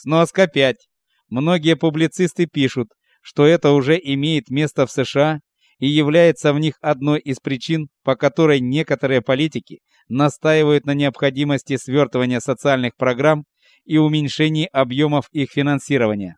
Сноска 5. Многие публицисты пишут, что это уже имеет место в США и является в них одной из причин, по которой некоторые политики настаивают на необходимости свертывания социальных программ и уменьшении объемов их финансирования.